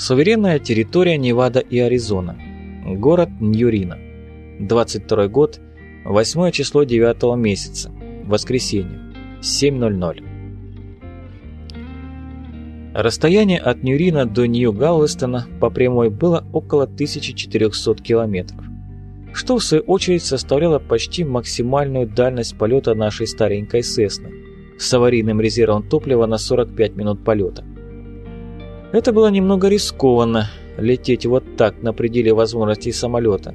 Суверенная территория Невада и Аризона. Город Ньюрина. 22 год, 8 число 9 месяца. Воскресенье. 7.00. Расстояние от Ньюрина до Нью-Галвестона по прямой было около 1400 километров, что в свою очередь составляло почти максимальную дальность полета нашей старенькой Сесны с аварийным резервом топлива на 45 минут полета. Это было немного рискованно, лететь вот так на пределе возможностей самолета.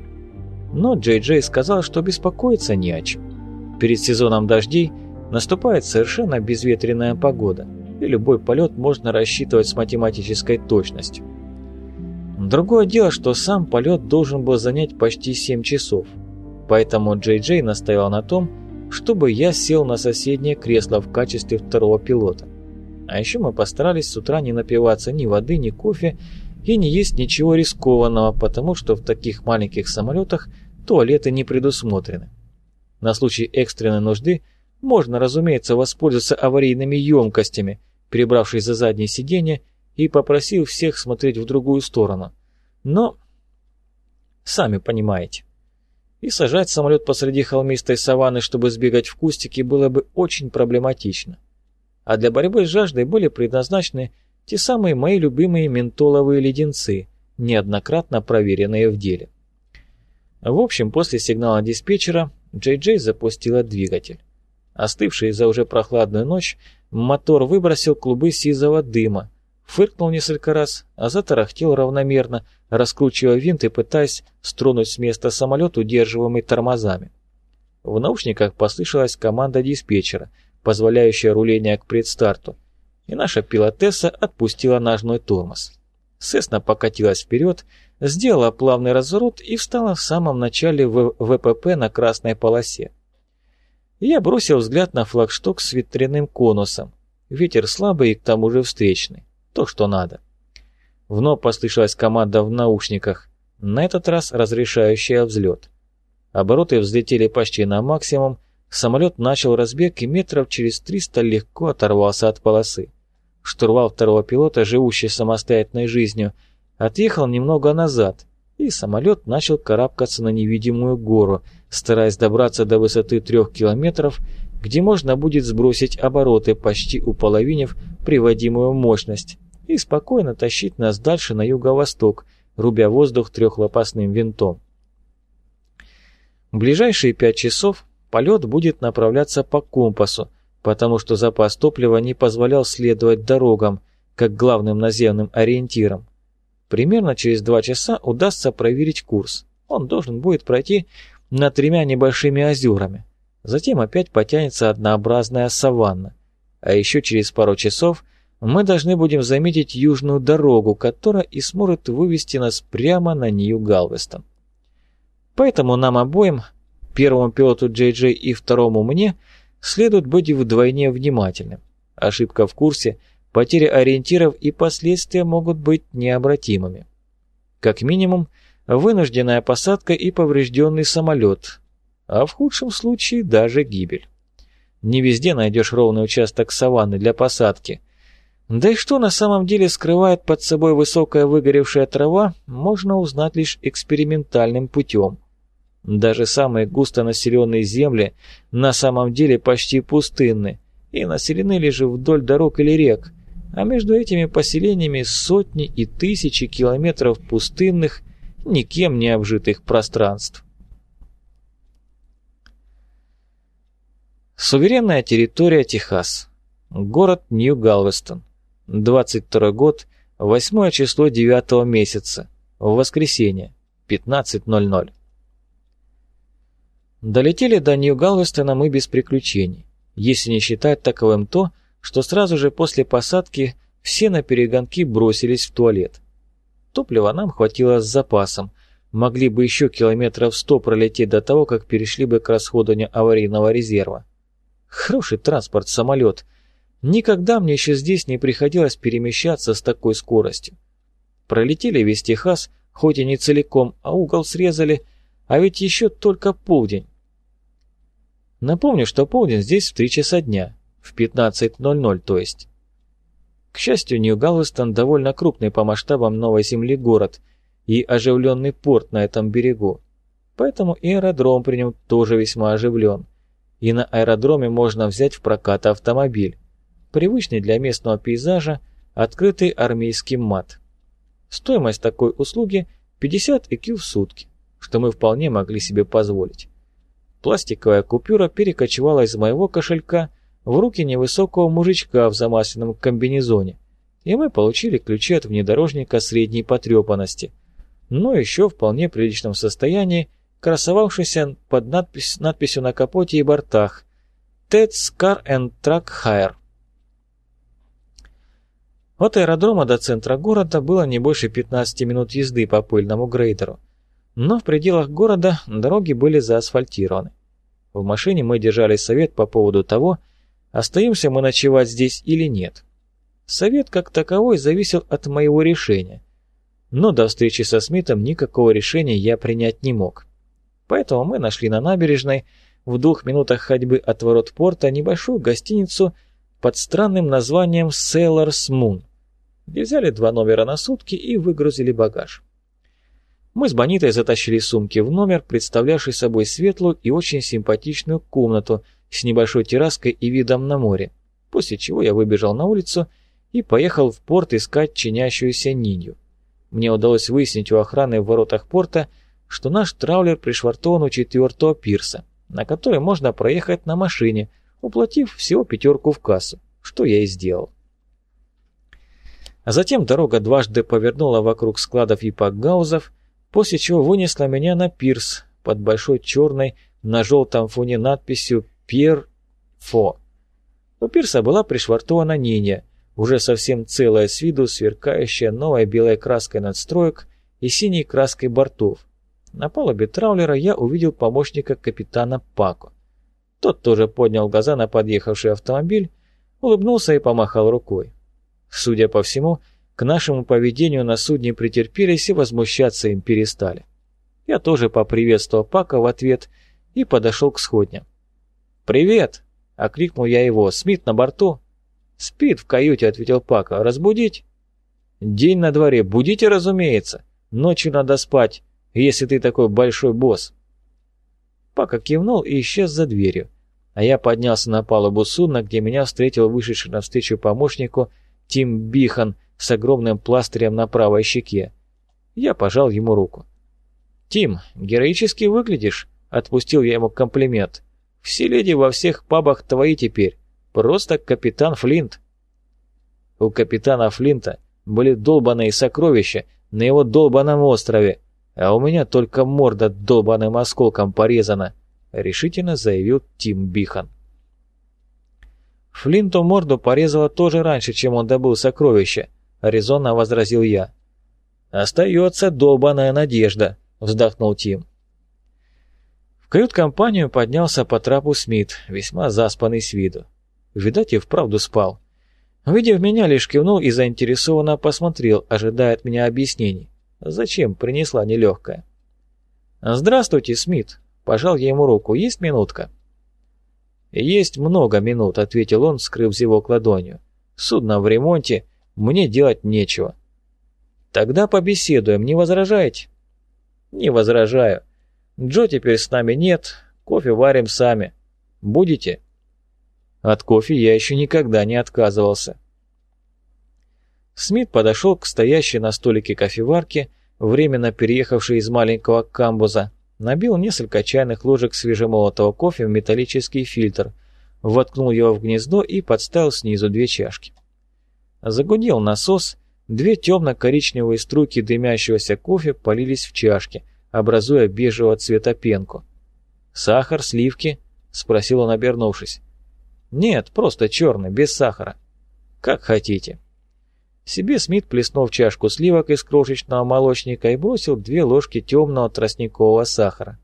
Но Джей Джей сказал, что беспокоиться не о чем. Перед сезоном дождей наступает совершенно безветренная погода, и любой полет можно рассчитывать с математической точностью. Другое дело, что сам полет должен был занять почти 7 часов, поэтому Джей Джей настоял на том, чтобы я сел на соседнее кресло в качестве второго пилота. А еще мы постарались с утра не напиваться ни воды, ни кофе и не есть ничего рискованного, потому что в таких маленьких самолетах туалеты не предусмотрены. На случай экстренной нужды можно, разумеется, воспользоваться аварийными емкостями, перебравшись за заднее сиденье и попросив всех смотреть в другую сторону. Но, сами понимаете, и сажать самолет посреди холмистой саванны, чтобы сбегать в кустики, было бы очень проблематично а для борьбы с жаждой были предназначены те самые мои любимые ментоловые леденцы, неоднократно проверенные в деле. В общем, после сигнала диспетчера Джей Джей запустила двигатель. Остывший за уже прохладную ночь, мотор выбросил клубы сизого дыма, фыркнул несколько раз, а затарахтел равномерно, раскручивая винт и пытаясь стронуть с места самолет, удерживаемый тормозами. В наушниках послышалась команда диспетчера — позволяющая руление к предстарту, и наша пилотесса отпустила ножной тормоз. Сесна покатилась вперед, сделала плавный разворот и встала в самом начале ВПП на красной полосе. Я бросил взгляд на флагшток с ветряным конусом. Ветер слабый и к тому же встречный. То, что надо. Вновь послышалась команда в наушниках, на этот раз разрешающая взлет. Обороты взлетели почти на максимум, Самолет начал разбег и метров через 300 легко оторвался от полосы. Штурвал второго пилота, живущий самостоятельной жизнью, отъехал немного назад, и самолет начал карабкаться на невидимую гору, стараясь добраться до высоты трех километров, где можно будет сбросить обороты, почти уполовинив приводимую мощность, и спокойно тащить нас дальше на юго-восток, рубя воздух трехлопастным винтом. В ближайшие пять часов полет будет направляться по компасу, потому что запас топлива не позволял следовать дорогам, как главным наземным ориентирам. Примерно через два часа удастся проверить курс. Он должен будет пройти над тремя небольшими озерами. Затем опять потянется однообразная саванна. А еще через пару часов мы должны будем заметить южную дорогу, которая и сможет вывести нас прямо на Нью-Галвестон. Поэтому нам обоим Первому пилоту Джей Джей и второму мне следует быть вдвойне внимательным. Ошибка в курсе, потеря ориентиров и последствия могут быть необратимыми. Как минимум, вынужденная посадка и поврежденный самолет, а в худшем случае даже гибель. Не везде найдешь ровный участок саванны для посадки. Да и что на самом деле скрывает под собой высокая выгоревшая трава, можно узнать лишь экспериментальным путем. Даже самые густонаселенные земли на самом деле почти пустынны и населены лишь вдоль дорог или рек, а между этими поселениями сотни и тысячи километров пустынных, никем не обжитых пространств. Суверенная территория Техас. Город Нью-Галвестон. 22 год, 8 число 9 месяца. В воскресенье. 15.00. Долетели до Нью-Галвестона мы без приключений, если не считать таковым то, что сразу же после посадки все на перегонки бросились в туалет. Топлива нам хватило с запасом, могли бы еще километров сто пролететь до того, как перешли бы к расходованию аварийного резерва. Хороший транспорт, самолет. Никогда мне еще здесь не приходилось перемещаться с такой скоростью. Пролетели весь Техас, хоть и не целиком, а угол срезали, а ведь еще только полдень. Напомню, что полдень здесь в 3 часа дня, в 15.00 то есть. К счастью, Нью-Галвестон довольно крупный по масштабам новой земли город и оживленный порт на этом берегу. Поэтому и аэродром при нем тоже весьма оживлен. И на аэродроме можно взять в прокат автомобиль. Привычный для местного пейзажа, открытый армейский мат. Стоимость такой услуги 50 ЭКЮ в сутки, что мы вполне могли себе позволить. Пластиковая купюра перекочевала из моего кошелька в руки невысокого мужичка в замасленном комбинезоне, и мы получили ключи от внедорожника средней потрепанности, но еще вполне приличном состоянии, красовавшийся под надпись, надписью на капоте и бортах «Ted's Car and Truck Hire». От аэродрома до центра города было не больше 15 минут езды по пыльному грейдеру, но в пределах города дороги были заасфальтированы. В машине мы держали совет по поводу того, остаемся мы ночевать здесь или нет. Совет как таковой зависел от моего решения, но до встречи со Смитом никакого решения я принять не мог. Поэтому мы нашли на набережной, в двух минутах ходьбы от ворот порта, небольшую гостиницу под странным названием Sailor's Moon, где взяли два номера на сутки и выгрузили багаж. Мы с Бонитой затащили сумки в номер, представлявший собой светлую и очень симпатичную комнату с небольшой терраской и видом на море, после чего я выбежал на улицу и поехал в порт искать чинящуюся Нинью. Мне удалось выяснить у охраны в воротах порта, что наш траулер пришвартован у четвертого пирса, на который можно проехать на машине, уплатив всего пятерку в кассу, что я и сделал. А затем дорога дважды повернула вокруг складов и пакгаузов, после чего вынесла меня на пирс под большой черной на желтом фоне надписью «Пьер Фо». У пирса была пришвартована Ниня, уже совсем целая с виду, сверкающая новой белой краской надстроек и синей краской бортов. На палубе траулера я увидел помощника капитана Пако. Тот тоже поднял глаза на подъехавший автомобиль, улыбнулся и помахал рукой. Судя по всему, к нашему поведению на судне претерпелись и возмущаться им перестали. Я тоже поприветствовал Пака в ответ и подошел к сходням. «Привет!» — окликнул я его. «Смит на борту?» «Спит в каюте», — ответил Пака. «Разбудить?» «День на дворе. Будите, разумеется. Ночью надо спать, если ты такой большой босс». Пака кивнул и исчез за дверью, а я поднялся на палубу судна, где меня встретил вышедший навстречу помощнику Тим Бихан с огромным пластырем на правой щеке. Я пожал ему руку. «Тим, героически выглядишь», — отпустил я ему комплимент. «Все леди во всех пабах твои теперь. Просто капитан Флинт». У капитана Флинта были долбаные сокровища на его долбаном острове, а у меня только морда долбаным осколком порезана», — решительно заявил Тим Бихан. Флинту морду порезало тоже раньше, чем он добыл сокровища, резонно возразил я. Остается долбаная надежда, вздохнул Тим. В кают-компанию поднялся по трапу Смит, весьма заспанный с виду. Видать, и вправду спал. Увидев меня, лишь кивнул и заинтересованно посмотрел, ожидая от меня объяснений. Зачем принесла нелегкая? «Здравствуйте, Смит!» Пожал я ему руку. «Есть минутка?» «Есть много минут», — ответил он, скрыв зевок ладонью. «Судно в ремонте, мне делать нечего». «Тогда побеседуем, не возражаете?» «Не возражаю. Джо теперь с нами нет, кофе варим сами. Будете?» От кофе я еще никогда не отказывался. Смит подошел к стоящей на столике кофеварке, временно переехавшей из маленького камбуза, Набил несколько чайных ложек свежемолотого кофе в металлический фильтр, воткнул его в гнездо и подставил снизу две чашки. Загудел насос, две темно-коричневые струйки дымящегося кофе полились в чашки, образуя бежевого цвета пенку. «Сахар, сливки?» — спросил он, обернувшись. «Нет, просто черный, без сахара». «Как хотите». Себе Смит плеснул в чашку сливок из крошечного молочника и бросил две ложки темного тростникового сахара.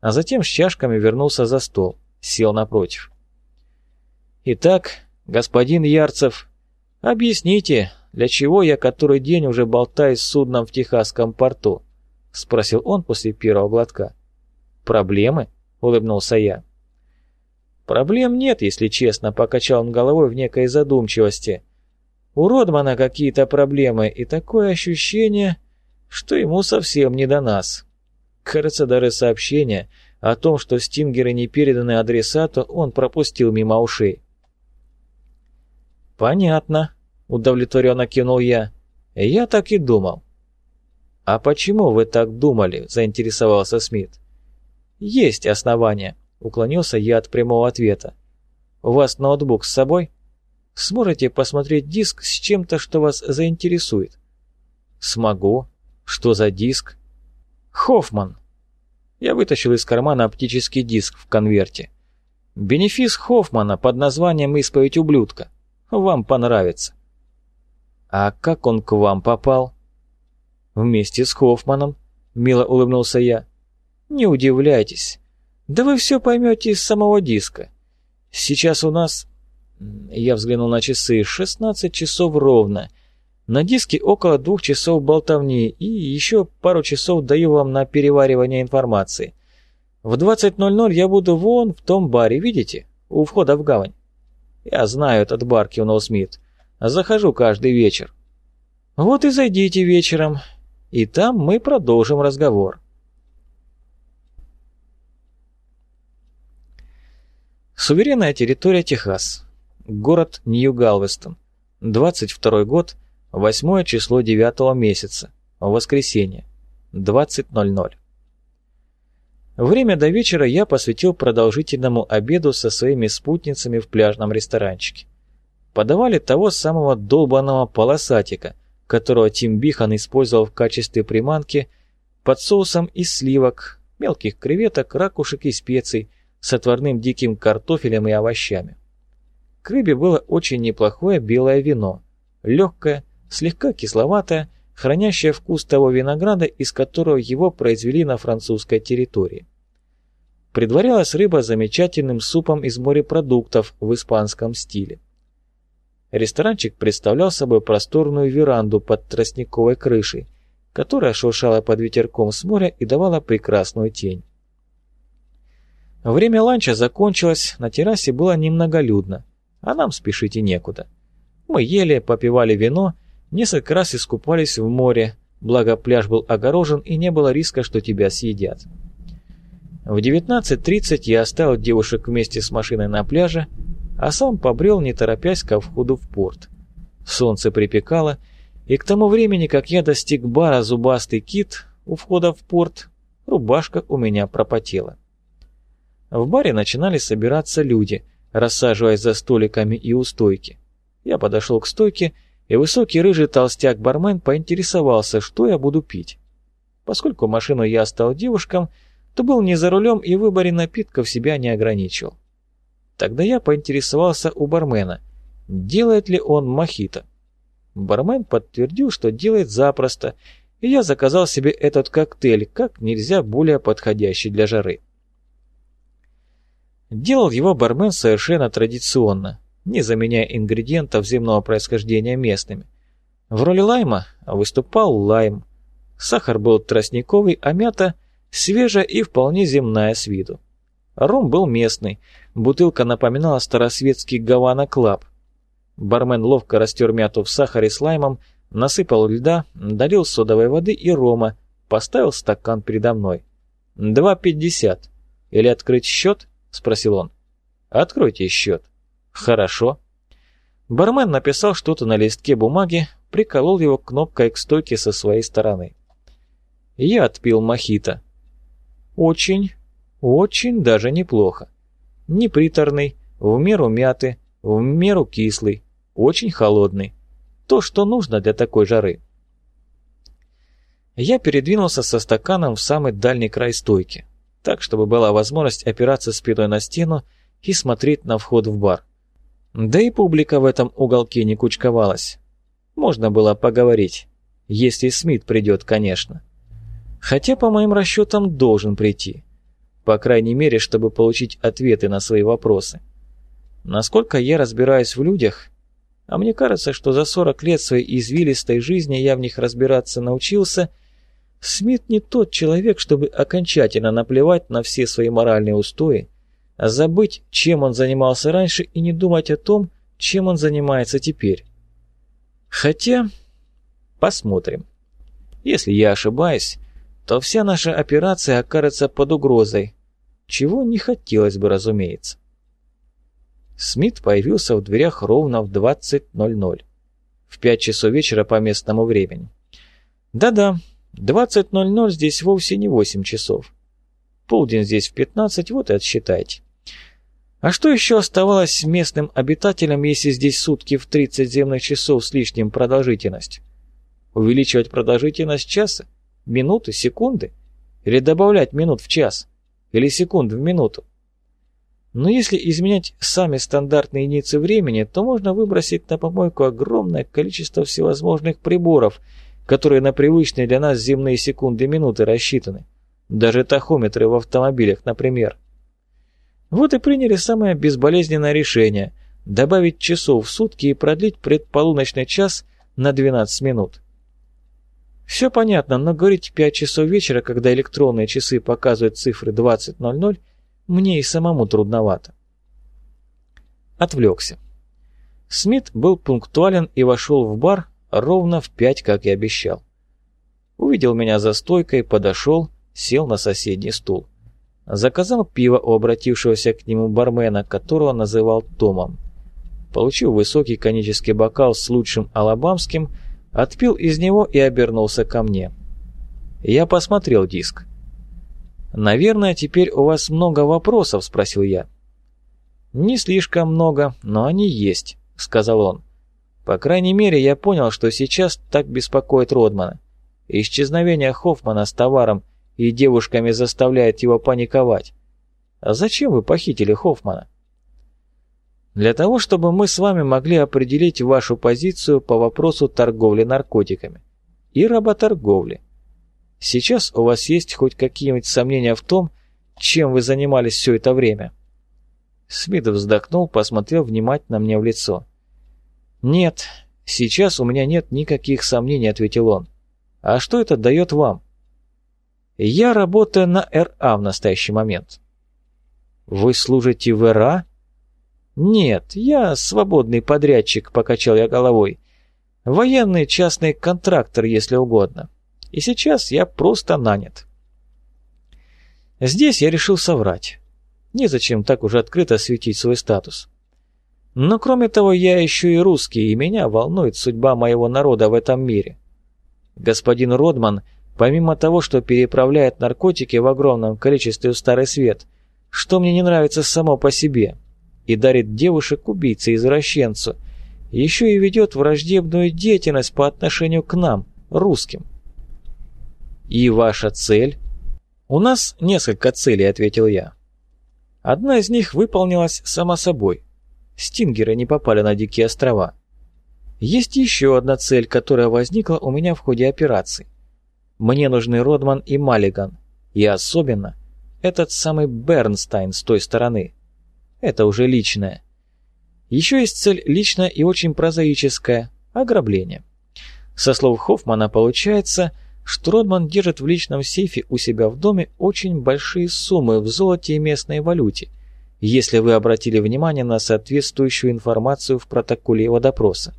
А затем с чашками вернулся за стол, сел напротив. «Итак, господин Ярцев, объясните, для чего я который день уже болтаюсь с судном в Техасском порту?» — спросил он после первого глотка. «Проблемы?» — улыбнулся я. «Проблем нет, если честно», — покачал он головой в некой задумчивости — У Родмана какие-то проблемы, и такое ощущение, что ему совсем не до нас. Кажется, даже сообщение о том, что стингеры не переданы адресату, он пропустил мимо ушей. «Понятно», — удовлетворенно кинул я. «Я так и думал». «А почему вы так думали?» — заинтересовался Смит. «Есть основания», — уклонился я от прямого ответа. «У вас ноутбук с собой? Сможете посмотреть диск с чем-то, что вас заинтересует?» «Смогу. Что за диск?» «Хоффман». Я вытащил из кармана оптический диск в конверте. «Бенефис Хоффмана под названием «Исповедь ублюдка». Вам понравится». «А как он к вам попал?» «Вместе с Хоффманом», — мило улыбнулся я. «Не удивляйтесь. Да вы все поймете из самого диска. Сейчас у нас...» Я взглянул на часы. «16 часов ровно. На диске около двух часов болтовни и еще пару часов даю вам на переваривание информации. В 20.00 я буду вон в том баре, видите? У входа в гавань». «Я знаю этот бар», — кивнул Смит. «Захожу каждый вечер». «Вот и зайдите вечером и там мы продолжим разговор. Суверенная территория Техас. Город Нью-Галвестон. 22 год, 8 число 9 месяца. Воскресенье. 20.00. Время до вечера я посвятил продолжительному обеду со своими спутницами в пляжном ресторанчике. Подавали того самого долбанного полосатика – которого Тим Бихан использовал в качестве приманки, под соусом из сливок, мелких креветок, ракушек и специй, с отварным диким картофелем и овощами. К рыбе было очень неплохое белое вино, легкое, слегка кисловатое, хранящее вкус того винограда, из которого его произвели на французской территории. Предварялась рыба замечательным супом из морепродуктов в испанском стиле. Ресторанчик представлял собой просторную веранду под тростниковой крышей, которая шуршала под ветерком с моря и давала прекрасную тень. Время ланча закончилось, на террасе было немноголюдно, а нам спешить и некуда. Мы ели, попивали вино, несколько раз искупались в море, благо пляж был огорожен и не было риска, что тебя съедят. В 19.30 я оставил девушек вместе с машиной на пляже, а сам побрел, не торопясь, ко входу в порт. Солнце припекало, и к тому времени, как я достиг бара «Зубастый кит» у входа в порт, рубашка у меня пропотела. В баре начинали собираться люди, рассаживаясь за столиками и у стойки. Я подошел к стойке, и высокий рыжий толстяк-бармен поинтересовался, что я буду пить. Поскольку машину я оставил девушкам, то был не за рулем и в выборе напитков себя не ограничивал. Тогда я поинтересовался у бармена, делает ли он мохито. Бармен подтвердил, что делает запросто, и я заказал себе этот коктейль, как нельзя более подходящий для жары. Делал его бармен совершенно традиционно, не заменяя ингредиентов земного происхождения местными. В роли лайма выступал лайм. Сахар был тростниковый, а мята свежая и вполне земная с виду. Ром был местный, бутылка напоминала старосветский Havana Club. Бармен ловко растер мяту в сахаре с лаймом, насыпал льда, долил содовой воды и рома, поставил стакан передо мной. «Два пятьдесят. Или открыть счет?» — спросил он. «Откройте счет». «Хорошо». Бармен написал что-то на листке бумаги, приколол его кнопкой к стойке со своей стороны. Я отпил мохито. Очень, очень даже неплохо. Неприторный, в меру мятый, в меру кислый, очень холодный. То, что нужно для такой жары. Я передвинулся со стаканом в самый дальний край стойки, так, чтобы была возможность опираться спиной на стену и смотреть на вход в бар. Да и публика в этом уголке не кучковалась. Можно было поговорить, если Смит придет, конечно. Хотя, по моим расчетам, должен прийти. По крайней мере, чтобы получить ответы на свои вопросы. Насколько я разбираюсь в людях, а мне кажется, что за 40 лет своей извилистой жизни я в них разбираться научился, Смит не тот человек, чтобы окончательно наплевать на все свои моральные устои, а забыть, чем он занимался раньше и не думать о том, чем он занимается теперь. Хотя, посмотрим. Если я ошибаюсь, то вся наша операция окажется под угрозой, чего не хотелось бы, разумеется. Смит появился в дверях ровно в 20.00, в 5 часов вечера по местному времени. Да-да, 20.00 здесь вовсе не 8 часов. Полдень здесь в 15, вот и отсчитайте. А что еще оставалось местным обитателям, если здесь сутки в 30 земных часов с лишним продолжительность? Увеличивать продолжительность часа? Минуты? Секунды? Или добавлять минут в час? Или секунд в минуту? Но если изменять сами стандартные единицы времени, то можно выбросить на помойку огромное количество всевозможных приборов, которые на привычные для нас земные секунды и минуты рассчитаны. Даже тахометры в автомобилях, например. Вот и приняли самое безболезненное решение – добавить часов в сутки и продлить предполуночный час на 12 минут. Все понятно, но говорить 5 часов вечера, когда электронные часы показывают цифры 20.00, мне и самому трудновато. Отвлекся. Смит был пунктуален и вошел в бар ровно в пять, как и обещал. Увидел меня за стойкой, подошел, сел на соседний стул. Заказал пиво у обратившегося к нему бармена, которого называл Томом. Получил высокий конический бокал с лучшим алабамским, отпил из него и обернулся ко мне. Я посмотрел диск. «Наверное, теперь у вас много вопросов?» – спросил я. «Не слишком много, но они есть», – сказал он. «По крайней мере, я понял, что сейчас так беспокоит Родмана. Исчезновение Хоффмана с товаром – и девушками заставляет его паниковать. А зачем вы похитили Хоффмана? Для того, чтобы мы с вами могли определить вашу позицию по вопросу торговли наркотиками и работорговли. Сейчас у вас есть хоть какие-нибудь сомнения в том, чем вы занимались все это время?» Смит вздохнул, посмотрел внимательно мне в лицо. «Нет, сейчас у меня нет никаких сомнений», — ответил он. «А что это дает вам?» Я работаю на РА в настоящий момент. Вы служите в РА? Нет, я свободный подрядчик, покачал я головой. Военный частный контрактор, если угодно. И сейчас я просто нанят. Здесь я решил соврать. Незачем так уже открыто светить свой статус. Но кроме того, я еще и русский, и меня волнует судьба моего народа в этом мире. Господин Родман — Помимо того, что переправляет наркотики в огромном количестве в Старый Свет, что мне не нравится само по себе, и дарит девушек убийце извращенцу, еще и ведет враждебную деятельность по отношению к нам, русским. «И ваша цель?» «У нас несколько целей», — ответил я. Одна из них выполнилась сама собой. Стингеры не попали на Дикие острова. Есть еще одна цель, которая возникла у меня в ходе операции. Мне нужны Родман и Маллиган. И особенно этот самый Бернстайн с той стороны. Это уже личное. Еще есть цель личная и очень прозаическая – ограбление. Со слов Хоффмана получается, что Родман держит в личном сейфе у себя в доме очень большие суммы в золоте и местной валюте, если вы обратили внимание на соответствующую информацию в протоколе его допроса.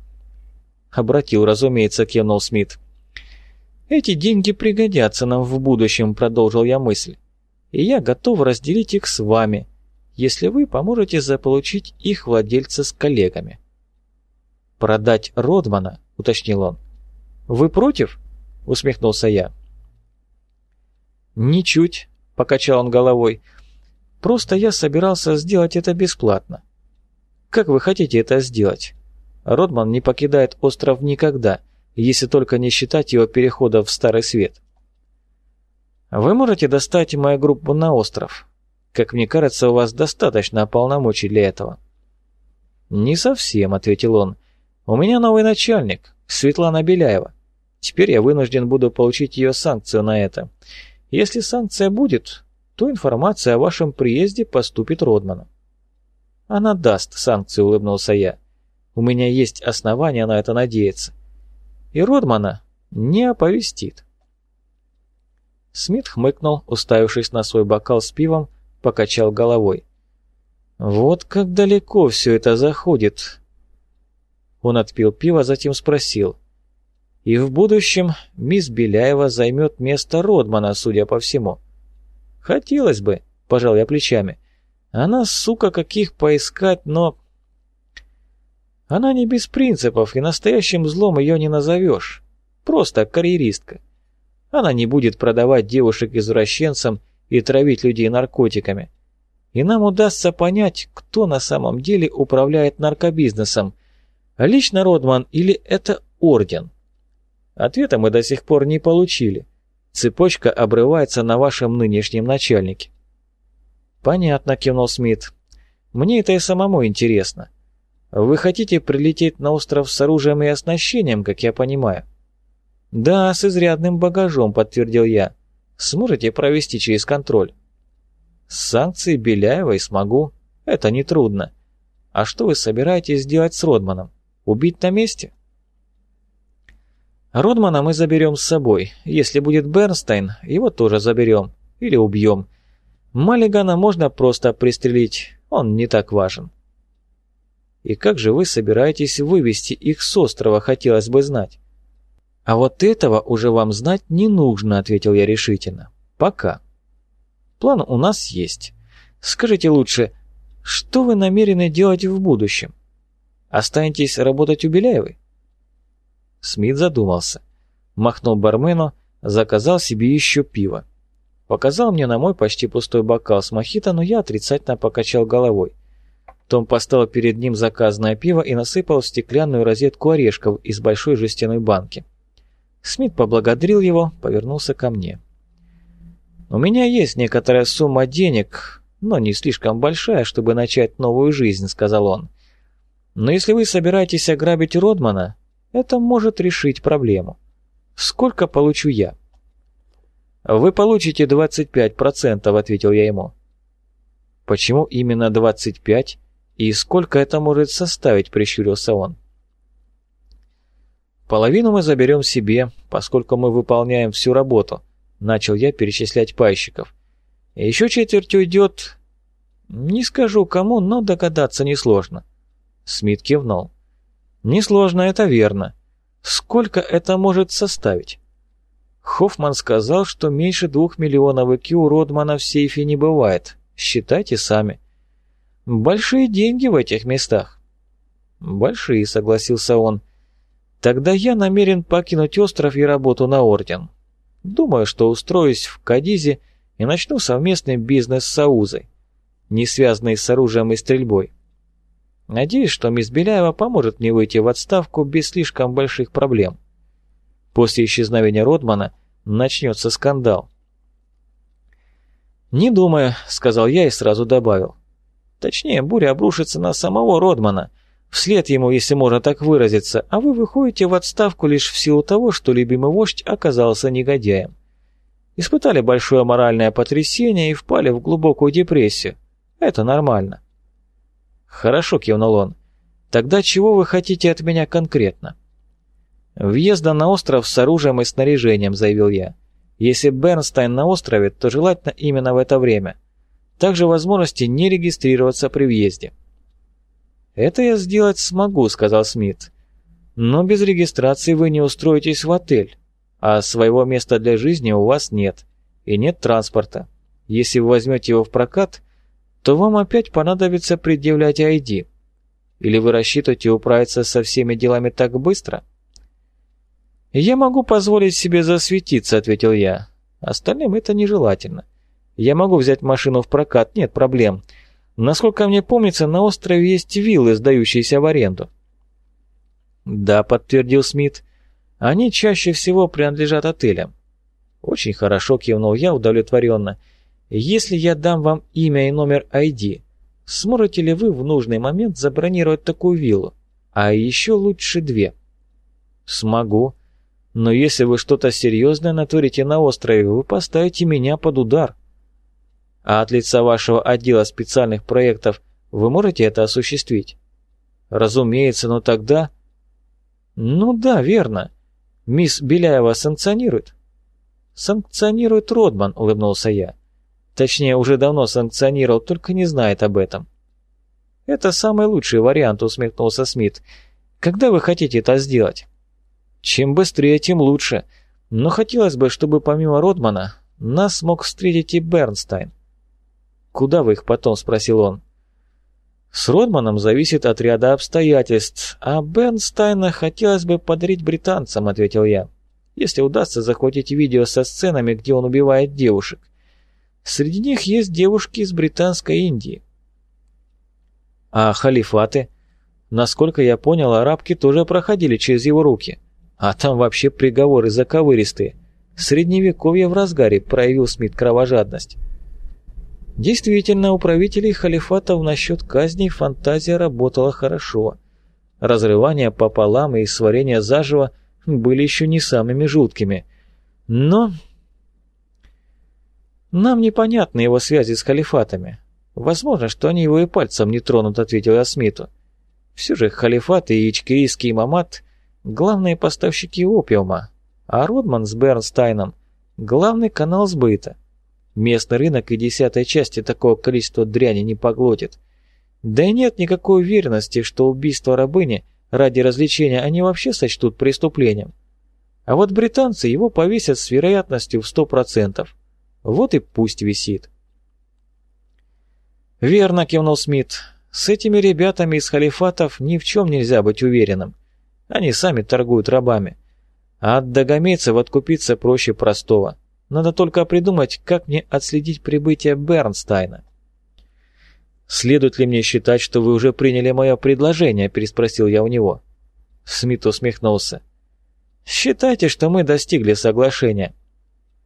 «Обратил, разумеется», — кивнул Смит. «Эти деньги пригодятся нам в будущем», — продолжил я мысль. «И я готов разделить их с вами, если вы поможете заполучить их владельца с коллегами». «Продать Родмана?» — уточнил он. «Вы против?» — усмехнулся я. «Ничуть», — покачал он головой. «Просто я собирался сделать это бесплатно». «Как вы хотите это сделать?» Родман не покидает остров никогда, если только не считать его перехода в Старый Свет. Вы можете достать мою группу на остров. Как мне кажется, у вас достаточно полномочий для этого. Не совсем, ответил он. У меня новый начальник, Светлана Беляева. Теперь я вынужден буду получить ее санкцию на это. Если санкция будет, то информация о вашем приезде поступит Родману. Она даст санкцию, улыбнулся я. У меня есть основания на это надеяться и Родмана не оповестит. Смит хмыкнул, уставившись на свой бокал с пивом, покачал головой. «Вот как далеко все это заходит». Он отпил пиво, затем спросил. «И в будущем мисс Беляева займет место Родмана, судя по всему». «Хотелось бы», — пожал я плечами. «Она, сука, каких поискать, но...» «Она не без принципов, и настоящим злом ее не назовешь. Просто карьеристка. Она не будет продавать девушек извращенцам и травить людей наркотиками. И нам удастся понять, кто на самом деле управляет наркобизнесом. Лично Родман или это Орден? Ответа мы до сих пор не получили. Цепочка обрывается на вашем нынешнем начальнике. «Понятно», — кивнул Смит. «Мне это и самому интересно. Вы хотите прилететь на остров с оружием и оснащением, как я понимаю?» «Да, с изрядным багажом», — подтвердил я. «Сможете провести через контроль?» «С санкцией Беляевой смогу. Это нетрудно. А что вы собираетесь делать с Родманом? Убить на месте?» Родмана мы заберем с собой. Если будет Бернстайн, его тоже заберем. Или убьем. Маллигана можно просто пристрелить, он не так важен. И как же вы собираетесь вывести их с острова, хотелось бы знать. А вот этого уже вам знать не нужно, ответил я решительно. Пока. План у нас есть. Скажите лучше, что вы намерены делать в будущем? Останетесь работать у Беляевой? Смит задумался. Махнул бармену, заказал себе еще пиво. Показал мне на мой почти пустой бокал с мохито, но я отрицательно покачал головой. Том поставил перед ним заказанное пиво и насыпал в стеклянную розетку орешков из большой жестяной банки. Смит поблагодарил его, повернулся ко мне. «У меня есть некоторая сумма денег, но не слишком большая, чтобы начать новую жизнь», — сказал он. «Но если вы собираетесь ограбить Родмана, это может решить проблему. Сколько получу я? Вы получите 25%, ответил я ему. Почему именно 25? И сколько это может составить, прищурился он. Половину мы заберем себе, поскольку мы выполняем всю работу, начал я перечислять пайщиков. Еще четверть уйдет... Не скажу кому, но догадаться несложно. Смит кивнул. Несложно, это верно. Сколько это может составить? Хоффман сказал, что меньше двух миллионов ЭКЮ у Родмана в сейфе не бывает. Считайте сами. Большие деньги в этих местах. Большие, согласился он. Тогда я намерен покинуть остров и работу на Орден. Думаю, что устроюсь в Кадизе и начну совместный бизнес с Саузой, не связанный с оружием и стрельбой. Надеюсь, что мисс Беляева поможет мне выйти в отставку без слишком больших проблем. После исчезновения Родмана начнется скандал. «Не думаю», — сказал я и сразу добавил. «Точнее, буря обрушится на самого Родмана, вслед ему, если можно так выразиться, а вы выходите в отставку лишь в силу того, что любимый вождь оказался негодяем. Испытали большое моральное потрясение и впали в глубокую депрессию. Это нормально. «Хорошо», — кивнул он. «Тогда чего вы хотите от меня конкретно?» «Въезда на остров с оружием и снаряжением», — заявил я. «Если Бернстайн на острове, то желательно именно в это время. Также возможности не регистрироваться при въезде». «Это я сделать смогу», — сказал Смит. «Но без регистрации вы не устроитесь в отель, а своего места для жизни у вас нет, и нет транспорта. Если вы возьмете его в прокат, то вам опять понадобится предъявлять ID. Или вы рассчитываете управиться со всеми делами так быстро? «Я могу позволить себе засветиться», — ответил я. «Остальным это нежелательно. Я могу взять машину в прокат, нет проблем. Насколько мне помнится, на острове есть виллы, сдающиеся в аренду». «Да», — подтвердил Смит. «Они чаще всего принадлежат отелям». «Очень хорошо», — кивнул я удовлетворенно. Если я дам вам имя и номер ID, сможете ли вы в нужный момент забронировать такую виллу? А еще лучше две. Смогу. Но если вы что-то серьезное натворите на острове, вы поставите меня под удар. А от лица вашего отдела специальных проектов вы можете это осуществить? Разумеется, но тогда... Ну да, верно. Мисс Беляева санкционирует? Санкционирует Родман, улыбнулся я. Точнее, уже давно санкционировал, только не знает об этом. «Это самый лучший вариант», — усмехнулся Смит. Когда вы хотите это сделать? Чем быстрее, тем лучше. Но хотелось бы, чтобы помимо Родмана нас смог встретить и Бернстайн. «Куда вы их потом?» – спросил он. «С Родманом зависит от ряда обстоятельств, а Бернстайна хотелось бы подарить британцам», – ответил я. «Если удастся захватить видео со сценами, где он убивает девушек. Среди них есть девушки из Британской Индии». «А халифаты?» Насколько я понял, арабки тоже проходили через его руки. А там вообще приговоры заковыристые. Средневековье в разгаре проявил Смит кровожадность. Действительно, у правителей халифатов насчет казней фантазия работала хорошо. Разрывания пополам и сварение заживо были еще не самыми жуткими. Но... Нам непонятны его связи с халифатами. Возможно, что они его и пальцем не тронут, ответил я Смиту. Все же халифат и ичкерийский мамат – главные поставщики опиума, а Родман с Бернстайном – главный канал сбыта. Местный рынок и десятой части такого количества дряни не поглотит. Да и нет никакой уверенности, что убийство рабыни ради развлечения они вообще сочтут преступлением. А вот британцы его повесят с вероятностью в сто процентов. Вот и пусть висит. «Верно», — кивнул Смит. С этими ребятами из халифатов ни в чем нельзя быть уверенным. Они сами торгуют рабами. А от догомейцев откупиться проще простого. Надо только придумать, как мне отследить прибытие Бернстайна. «Следует ли мне считать, что вы уже приняли мое предложение?» – переспросил я у него. Смит усмехнулся. «Считайте, что мы достигли соглашения».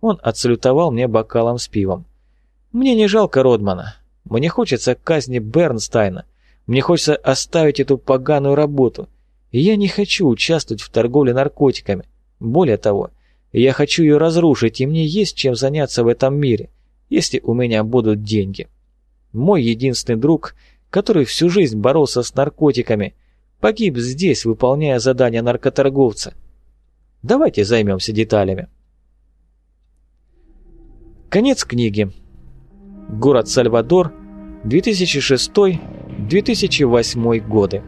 Он отсалютовал мне бокалом с пивом. «Мне не жалко Родмана. Мне хочется казни Бернстайна. Мне хочется оставить эту поганую работу. И я не хочу участвовать в торговле наркотиками. Более того, я хочу ее разрушить, и мне есть чем заняться в этом мире, если у меня будут деньги. Мой единственный друг, который всю жизнь боролся с наркотиками, погиб здесь, выполняя задание наркоторговца. Давайте займемся деталями. Конец книги. Город Сальвадор, 2006-2008 годы.